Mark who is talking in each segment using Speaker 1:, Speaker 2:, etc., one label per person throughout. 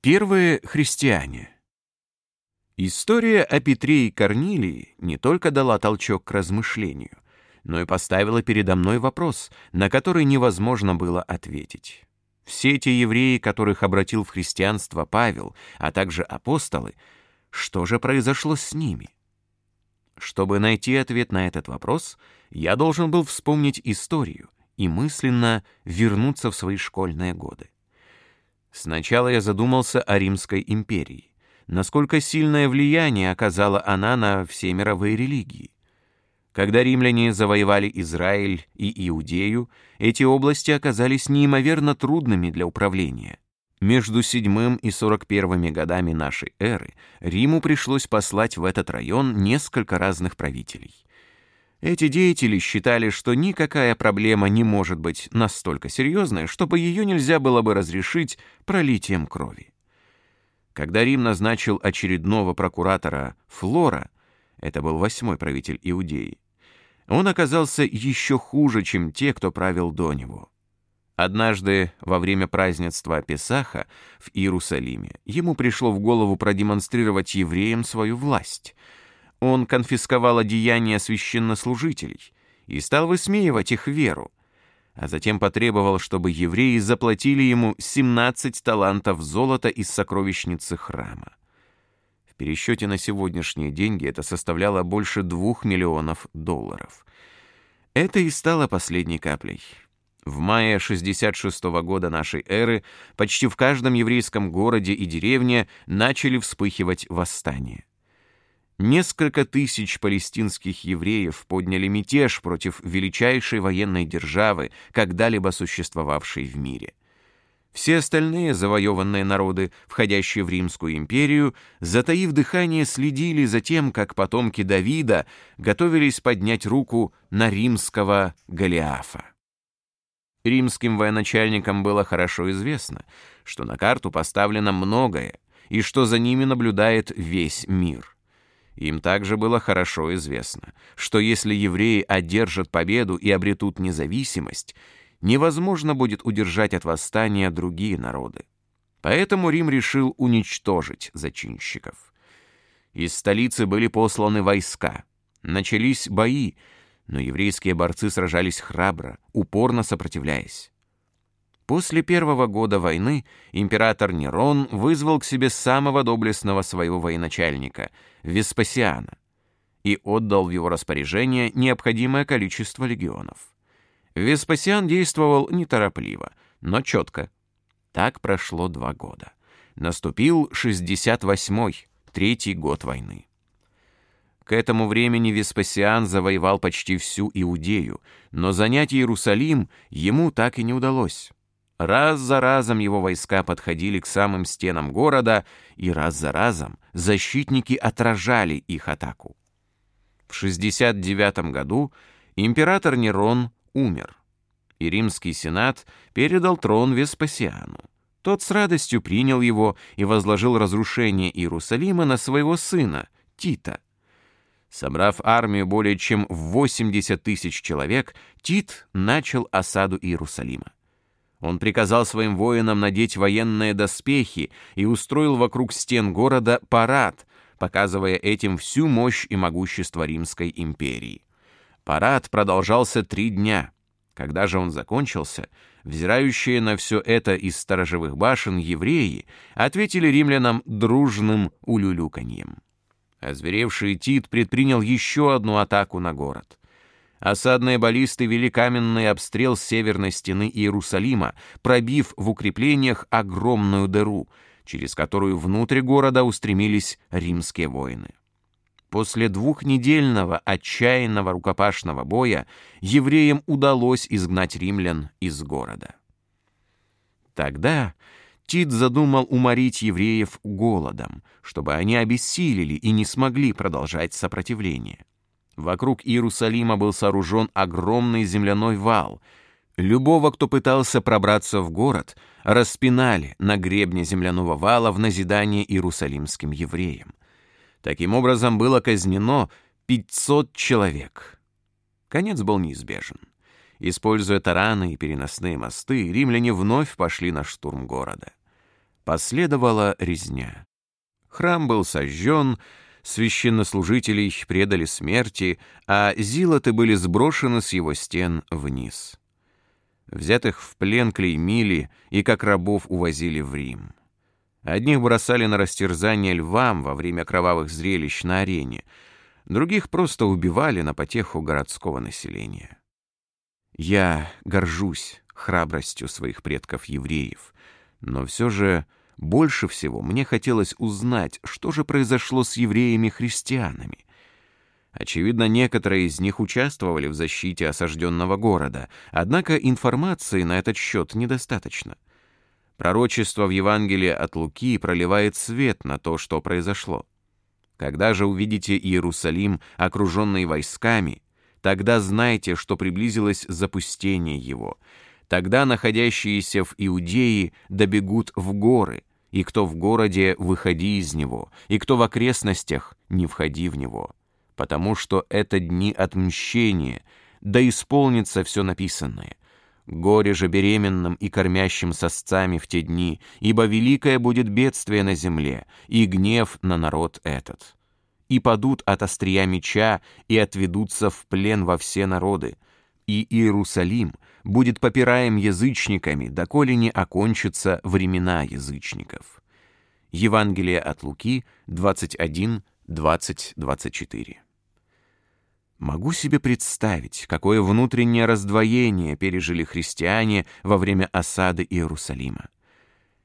Speaker 1: Первые христиане. История о Петре и Корнилии не только дала толчок к размышлению, но и поставила передо мной вопрос, на который невозможно было ответить. Все те евреи, которых обратил в христианство Павел, а также апостолы, что же произошло с ними? Чтобы найти ответ на этот вопрос, я должен был вспомнить историю и мысленно вернуться в свои школьные годы. Сначала я задумался о Римской империи. Насколько сильное влияние оказала она на все мировые религии. Когда римляне завоевали Израиль и Иудею, эти области оказались неимоверно трудными для управления. Между седьмым и сорок первыми годами нашей эры Риму пришлось послать в этот район несколько разных правителей. Эти деятели считали, что никакая проблема не может быть настолько серьезной, чтобы ее нельзя было бы разрешить пролитием крови. Когда Рим назначил очередного прокуратора Флора, это был восьмой правитель Иудеи, он оказался еще хуже, чем те, кто правил до него. Однажды во время празднества Песаха в Иерусалиме ему пришло в голову продемонстрировать евреям свою власть — он конфисковал одеяния священнослужителей и стал высмеивать их веру, а затем потребовал, чтобы евреи заплатили ему 17 талантов золота из сокровищницы храма. В пересчете на сегодняшние деньги это составляло больше двух миллионов долларов. Это и стало последней каплей. В мае 66 -го года нашей эры почти в каждом еврейском городе и деревне начали вспыхивать восстания. Несколько тысяч палестинских евреев подняли мятеж против величайшей военной державы, когда-либо существовавшей в мире. Все остальные завоеванные народы, входящие в Римскую империю, затаив дыхание, следили за тем, как потомки Давида готовились поднять руку на римского Голиафа. Римским военачальникам было хорошо известно, что на карту поставлено многое, и что за ними наблюдает весь мир — им также было хорошо известно, что если евреи одержат победу и обретут независимость, невозможно будет удержать от восстания другие народы. Поэтому Рим решил уничтожить зачинщиков. Из столицы были посланы войска. Начались бои, но еврейские борцы сражались храбро, упорно сопротивляясь. После первого года войны император Нерон вызвал к себе самого доблестного своего военачальника, Веспасиана, и отдал в его распоряжение необходимое количество легионов. Веспасиан действовал неторопливо, но четко. Так прошло два года. Наступил 68-й, третий год войны. К этому времени Веспасиан завоевал почти всю Иудею, но занять Иерусалим ему так и не удалось. Раз за разом его войска подходили к самым стенам города, и раз за разом защитники отражали их атаку. В 69 году император Нерон умер, и римский сенат передал трон Веспасиану. Тот с радостью принял его и возложил разрушение Иерусалима на своего сына, Тита. Собрав армию более чем в 80 тысяч человек, Тит начал осаду Иерусалима. Он приказал своим воинам надеть военные доспехи и устроил вокруг стен города парад, показывая этим всю мощь и могущество Римской империи. Парад продолжался три дня. Когда же он закончился, взирающие на все это из сторожевых башен евреи ответили римлянам дружным улюлюканьем. Озверевший Тит предпринял еще одну атаку на город. Осадные баллисты вели каменный обстрел северной стены Иерусалима, пробив в укреплениях огромную дыру, через которую внутрь города устремились римские воины. После двухнедельного отчаянного рукопашного боя евреям удалось изгнать римлян из города. Тогда Тит задумал уморить евреев голодом, чтобы они обессилели и не смогли продолжать сопротивление. Вокруг Иерусалима был сооружен огромный земляной вал. Любого, кто пытался пробраться в город, распинали на гребне земляного вала в назидание иерусалимским евреям. Таким образом было казнено 500 человек. Конец был неизбежен. Используя тараны и переносные мосты, римляне вновь пошли на штурм города. Последовала резня. Храм был сожжен, священнослужителей предали смерти, а зилоты были сброшены с его стен вниз. Взятых в плен клеймили и как рабов увозили в Рим. Одних бросали на растерзание львам во время кровавых зрелищ на арене, других просто убивали на потеху городского населения. Я горжусь храбростью своих предков-евреев, но все же больше всего мне хотелось узнать, что же произошло с евреями-христианами. Очевидно, некоторые из них участвовали в защите осажденного города, однако информации на этот счет недостаточно. Пророчество в Евангелии от Луки проливает свет на то, что произошло. Когда же увидите Иерусалим, окруженный войсками, тогда знайте, что приблизилось запустение его. Тогда находящиеся в Иудее добегут в горы, и кто в городе, выходи из него, и кто в окрестностях, не входи в него. Потому что это дни отмщения, да исполнится все написанное. Горе же беременным и кормящим сосцами в те дни, ибо великое будет бедствие на земле, и гнев на народ этот. И падут от острия меча, и отведутся в плен во все народы, и Иерусалим будет попираем язычниками, доколе не окончатся времена язычников. Евангелие от Луки 21, 20, 24. Могу себе представить, какое внутреннее раздвоение пережили христиане во время осады Иерусалима.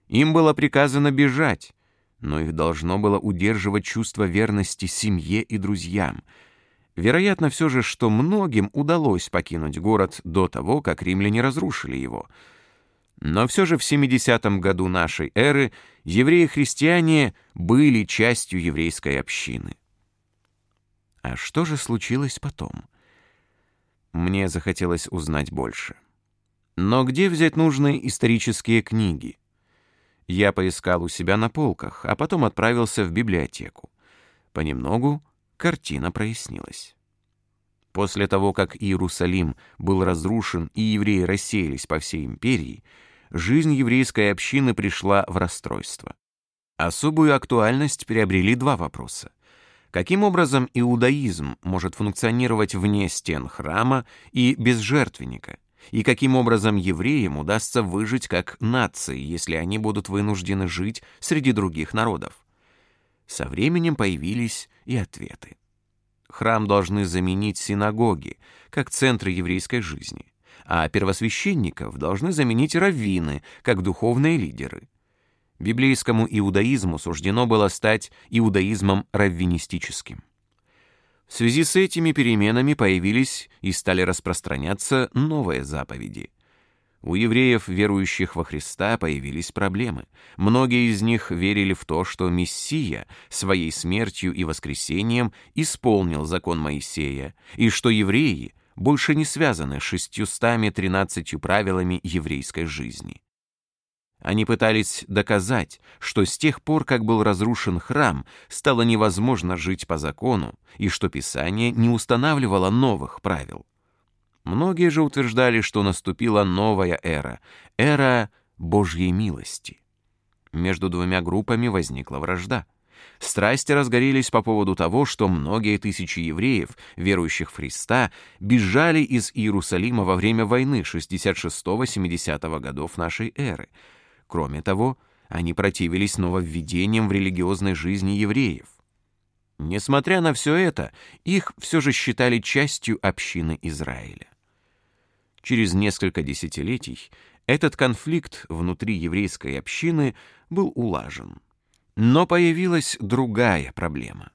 Speaker 1: Им было приказано бежать, но их должно было удерживать чувство верности семье и друзьям — Вероятно все же, что многим удалось покинуть город до того, как римляне разрушили его. Но все же в 70-м году нашей эры евреи-христиане были частью еврейской общины. А что же случилось потом? Мне захотелось узнать больше. Но где взять нужные исторические книги? Я поискал у себя на полках, а потом отправился в библиотеку. Понемногу картина прояснилась. После того, как Иерусалим был разрушен и евреи рассеялись по всей империи, жизнь еврейской общины пришла в расстройство. Особую актуальность приобрели два вопроса. Каким образом иудаизм может функционировать вне стен храма и без жертвенника? И каким образом евреям удастся выжить как нации, если они будут вынуждены жить среди других народов? Со временем появились и ответы. Храм должны заменить синагоги, как центры еврейской жизни, а первосвященников должны заменить раввины, как духовные лидеры. Библейскому иудаизму суждено было стать иудаизмом раввинистическим. В связи с этими переменами появились и стали распространяться новые заповеди — у евреев, верующих во Христа, появились проблемы. Многие из них верили в то, что Мессия своей смертью и воскресением исполнил закон Моисея, и что евреи больше не связаны с шестьюстами тринадцатью правилами еврейской жизни. Они пытались доказать, что с тех пор, как был разрушен храм, стало невозможно жить по закону, и что Писание не устанавливало новых правил. Многие же утверждали, что наступила новая эра, эра Божьей милости. Между двумя группами возникла вражда. Страсти разгорелись по поводу того, что многие тысячи евреев, верующих в Христа, бежали из Иерусалима во время войны 66-70 годов нашей эры. Кроме того, они противились нововведениям в религиозной жизни евреев. Несмотря на все это, их все же считали частью общины Израиля. Через несколько десятилетий этот конфликт внутри еврейской общины был улажен. Но появилась другая проблема.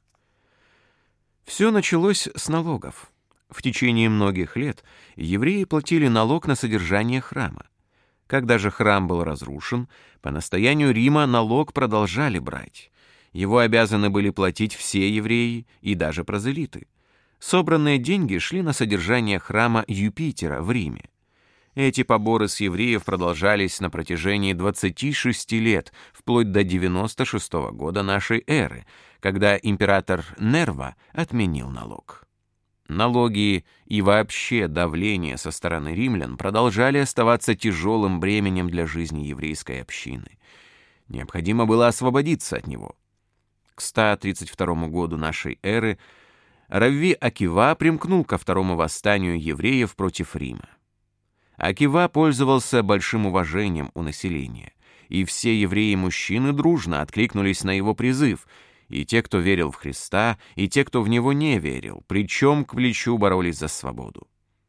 Speaker 1: Все началось с налогов. В течение многих лет евреи платили налог на содержание храма. Когда же храм был разрушен, по настоянию Рима налог продолжали брать. Его обязаны были платить все евреи и даже прозелиты. Собранные деньги шли на содержание храма Юпитера в Риме. Эти поборы с евреев продолжались на протяжении 26 лет, вплоть до 96 -го года нашей эры, когда император Нерва отменил налог. Налоги и вообще давление со стороны римлян продолжали оставаться тяжелым бременем для жизни еврейской общины. Необходимо было освободиться от него. К 132 году нашей эры Равви Акива примкнул ко второму восстанию евреев против Рима. Акива пользовался большим уважением у населения, и все евреи-мужчины дружно откликнулись на его призыв, и те, кто верил в Христа, и те, кто в него не верил, причем к плечу боролись за свободу.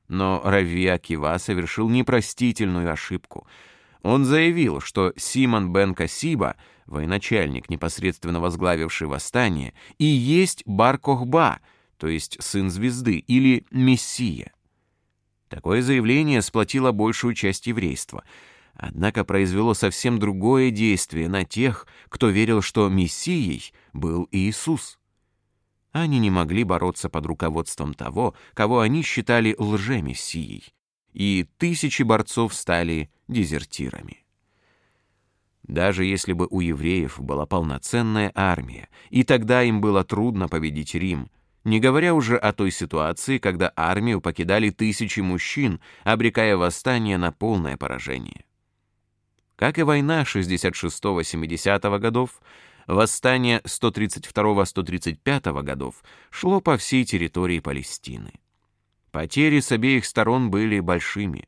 Speaker 1: Но Рави Акива совершил непростительную ошибку — он заявил, что Симон бен Касиба, военачальник, непосредственно возглавивший восстание, и есть Бар-Кохба, то есть сын звезды, или Мессия. Такое заявление сплотило большую часть еврейства, однако произвело совсем другое действие на тех, кто верил, что Мессией был Иисус. Они не могли бороться под руководством того, кого они считали лжемессией и тысячи борцов стали дезертирами. Даже если бы у евреев была полноценная армия, и тогда им было трудно победить Рим, не говоря уже о той ситуации, когда армию покидали тысячи мужчин, обрекая восстание на полное поражение. Как и война 66-70 годов, восстание 132-135 годов шло по всей территории Палестины. Потери с обеих сторон были большими.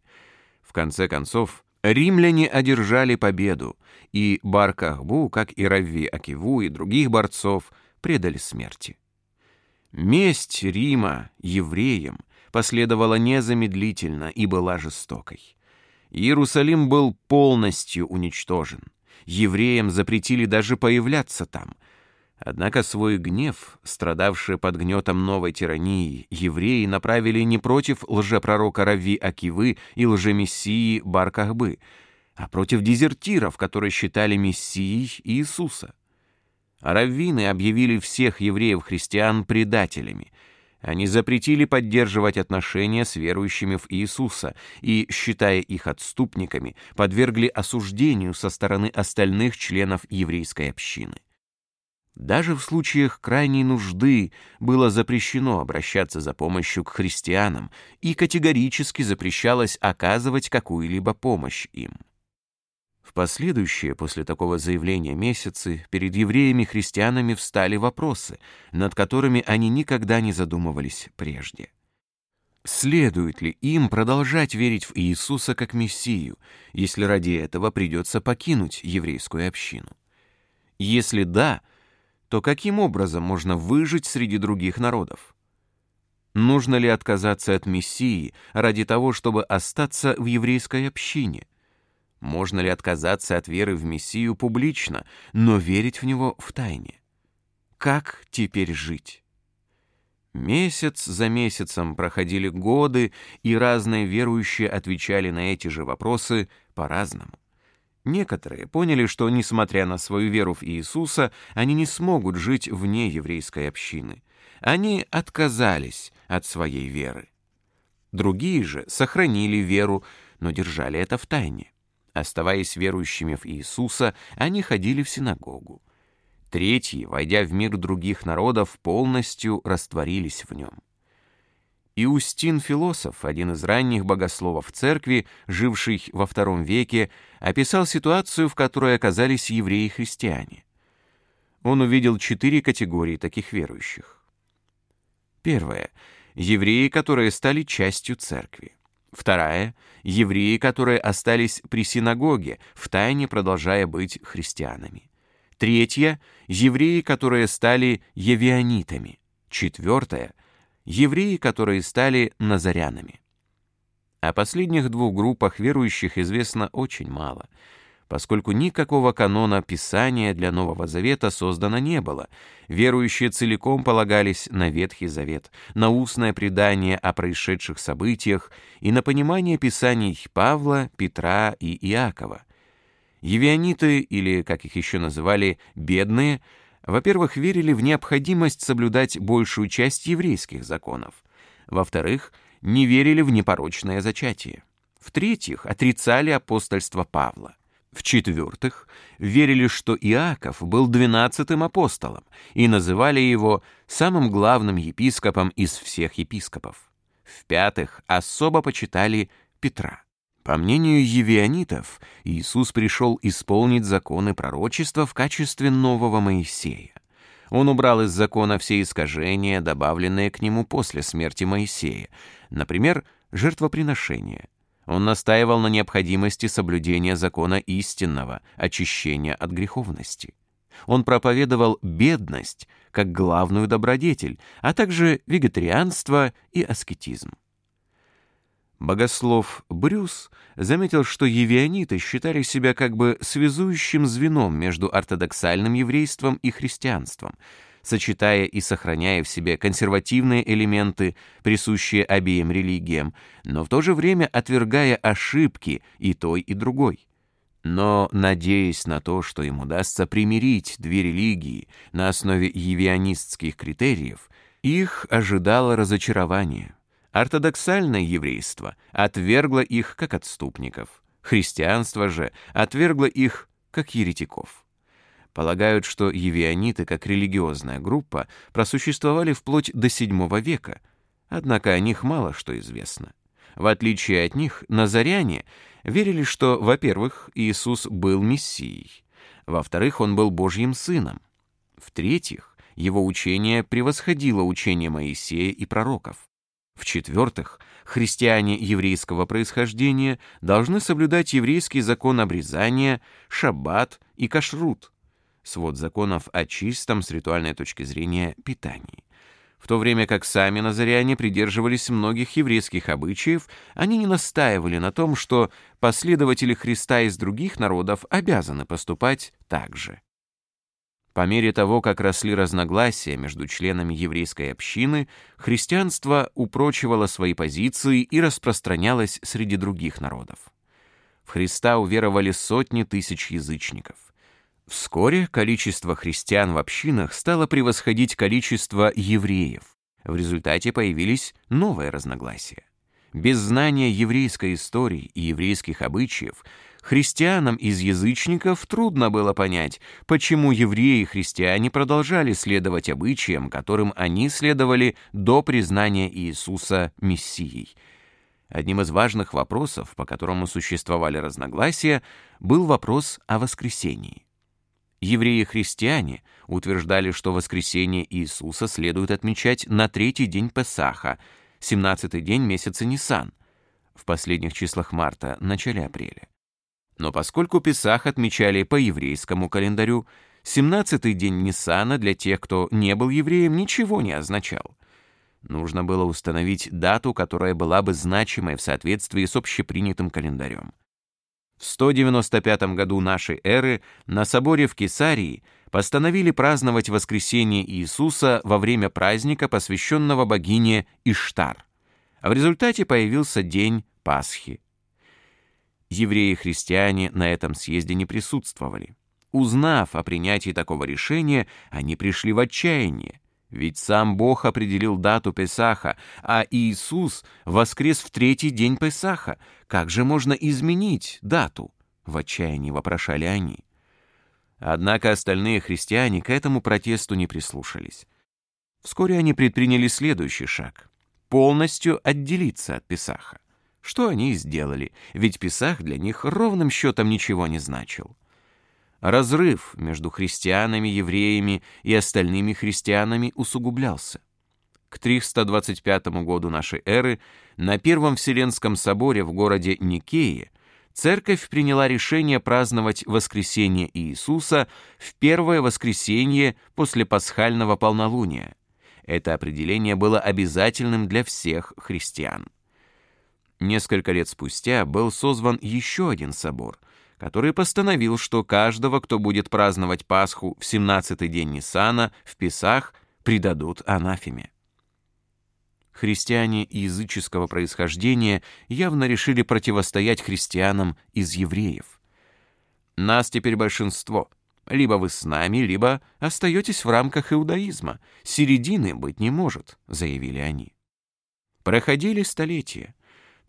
Speaker 1: В конце концов, римляне одержали победу, и Бар-Кахбу, как и Равви Акиву и других борцов, предали смерти. Месть Рима евреям последовала незамедлительно и была жестокой. Иерусалим был полностью уничтожен. Евреям запретили даже появляться там — Однако свой гнев, страдавший под гнетом новой тирании, евреи направили не против лжепророка Рави Акивы и лжемессии Бар-Кахбы, а против дезертиров, которые считали мессией Иисуса. Раввины объявили всех евреев-христиан предателями. Они запретили поддерживать отношения с верующими в Иисуса и, считая их отступниками, подвергли осуждению со стороны остальных членов еврейской общины. Даже в случаях крайней нужды было запрещено обращаться за помощью к христианам и категорически запрещалось оказывать какую-либо помощь им. В последующие после такого заявления месяцы перед евреями-христианами встали вопросы, над которыми они никогда не задумывались прежде. Следует ли им продолжать верить в Иисуса как Мессию, если ради этого придется покинуть еврейскую общину? Если да, то каким образом можно выжить среди других народов? Нужно ли отказаться от Мессии ради того, чтобы остаться в еврейской общине? Можно ли отказаться от веры в Мессию публично, но верить в него в тайне? Как теперь жить? Месяц за месяцем проходили годы, и разные верующие отвечали на эти же вопросы по-разному. Некоторые поняли, что, несмотря на свою веру в Иисуса, они не смогут жить вне еврейской общины. Они отказались от своей веры. Другие же сохранили веру, но держали это в тайне. Оставаясь верующими в Иисуса, они ходили в синагогу. Третьи, войдя в мир других народов, полностью растворились в нем. Иустин Философ, один из ранних богословов церкви, живший во втором веке, описал ситуацию, в которой оказались евреи-христиане. Он увидел четыре категории таких верующих. Первая — евреи, которые стали частью церкви. Вторая — евреи, которые остались при синагоге, втайне продолжая быть христианами. Третья — евреи, которые стали евионитами. Четвертая — евреи, которые стали назарянами. О последних двух группах верующих известно очень мало, поскольку никакого канона Писания для Нового Завета создано не было. Верующие целиком полагались на Ветхий Завет, на устное предание о происшедших событиях и на понимание Писаний Павла, Петра и Иакова. Евиониты, или, как их еще называли, бедные — во-первых, верили в необходимость соблюдать большую часть еврейских законов. Во-вторых, не верили в непорочное зачатие. В-третьих, отрицали апостольство Павла. В-четвертых, верили, что Иаков был двенадцатым апостолом и называли его самым главным епископом из всех епископов. В-пятых, особо почитали Петра. По мнению евионитов, Иисус пришел исполнить законы пророчества в качестве нового Моисея. Он убрал из закона все искажения, добавленные к нему после смерти Моисея, например, жертвоприношение. Он настаивал на необходимости соблюдения закона истинного, очищения от греховности. Он проповедовал бедность как главную добродетель, а также вегетарианство и аскетизм. Богослов Брюс заметил, что евиониты считали себя как бы связующим звеном между ортодоксальным еврейством и христианством, сочетая и сохраняя в себе консервативные элементы, присущие обеим религиям, но в то же время отвергая ошибки и той, и другой. Но, надеясь на то, что им удастся примирить две религии на основе евионистских критериев, их ожидало разочарование. Ортодоксальное еврейство отвергло их как отступников, христианство же отвергло их как еретиков. Полагают, что евиониты как религиозная группа просуществовали вплоть до VII века, однако о них мало что известно. В отличие от них, назаряне верили, что, во-первых, Иисус был Мессией, во-вторых, он был Божьим сыном, в-третьих, его учение превосходило учение Моисея и пророков. В-четвертых, христиане еврейского происхождения должны соблюдать еврейский закон обрезания, шаббат и кашрут, свод законов о чистом с ритуальной точки зрения питании. В то время как сами назаряне придерживались многих еврейских обычаев, они не настаивали на том, что последователи Христа из других народов обязаны поступать так же. По мере того, как росли разногласия между членами еврейской общины, христианство упрочивало свои позиции и распространялось среди других народов. В Христа уверовали сотни тысяч язычников. Вскоре количество христиан в общинах стало превосходить количество евреев. В результате появились новые разногласия. Без знания еврейской истории и еврейских обычаев христианам из язычников трудно было понять, почему евреи и христиане продолжали следовать обычаям, которым они следовали до признания Иисуса Мессией. Одним из важных вопросов, по которому существовали разногласия, был вопрос о воскресении. Евреи-христиане утверждали, что воскресение Иисуса следует отмечать на третий день Песаха – 17-й день месяца Нисан, в последних числах марта, начале апреля. Но поскольку Песах отмечали по еврейскому календарю, 17-й день Ниссана для тех, кто не был евреем, ничего не означал. Нужно было установить дату, которая была бы значимой в соответствии с общепринятым календарем. В 195 году нашей эры на соборе в Кесарии постановили праздновать воскресение Иисуса во время праздника, посвященного богине Иштар. А в результате появился день Пасхи. Евреи-христиане на этом съезде не присутствовали. Узнав о принятии такого решения, они пришли в отчаяние. Ведь сам Бог определил дату Песаха, а Иисус воскрес в третий день Песаха. Как же можно изменить дату? В отчаянии вопрошали они. Однако остальные христиане к этому протесту не прислушались. Вскоре они предприняли следующий шаг — полностью отделиться от Песаха. Что они и сделали, ведь Песах для них ровным счетом ничего не значил. Разрыв между христианами, евреями и остальными христианами усугублялся. К 325 году нашей эры на Первом Вселенском соборе в городе Никее церковь приняла решение праздновать воскресение Иисуса в первое воскресенье после пасхального полнолуния. Это определение было обязательным для всех христиан. Несколько лет спустя был созван еще один собор, который постановил, что каждого, кто будет праздновать Пасху в 17-й день Ниссана в Песах, предадут анафеме христиане языческого происхождения явно решили противостоять христианам из евреев. Нас теперь большинство. Либо вы с нами, либо остаетесь в рамках иудаизма. Середины быть не может, заявили они. Проходили столетия.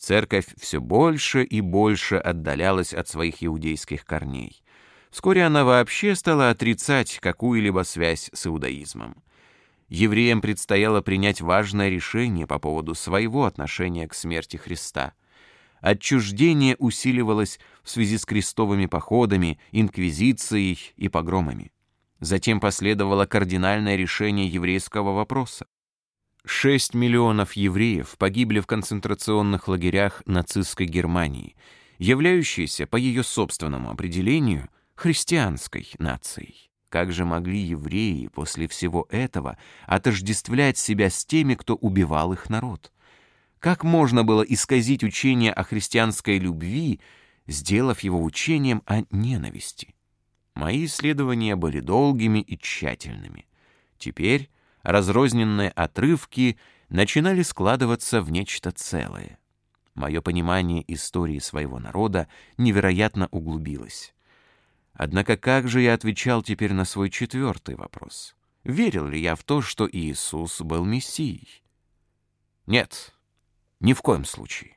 Speaker 1: Церковь все больше и больше отдалялась от своих иудейских корней. Вскоре она вообще стала отрицать какую-либо связь с иудаизмом евреям предстояло принять важное решение по поводу своего отношения к смерти Христа. отчуждение усиливалось в связи с крестовыми походами, инквизицией и погромами. Затем последовало кардинальное решение еврейского вопроса. Шесть миллионов евреев погибли в концентрационных лагерях нацистской Германии, являющейся, по ее собственному определению, христианской нацией. Как же могли евреи после всего этого отождествлять себя с теми, кто убивал их народ? Как можно было исказить учение о христианской любви, сделав его учением о ненависти? Мои исследования были долгими и тщательными. Теперь разрозненные отрывки начинали складываться в нечто целое. Мое понимание истории своего народа невероятно углубилось. Однако как же я отвечал теперь на свой четвертый вопрос? Верил ли я в то, что Иисус был Мессией? Нет, ни в коем случае.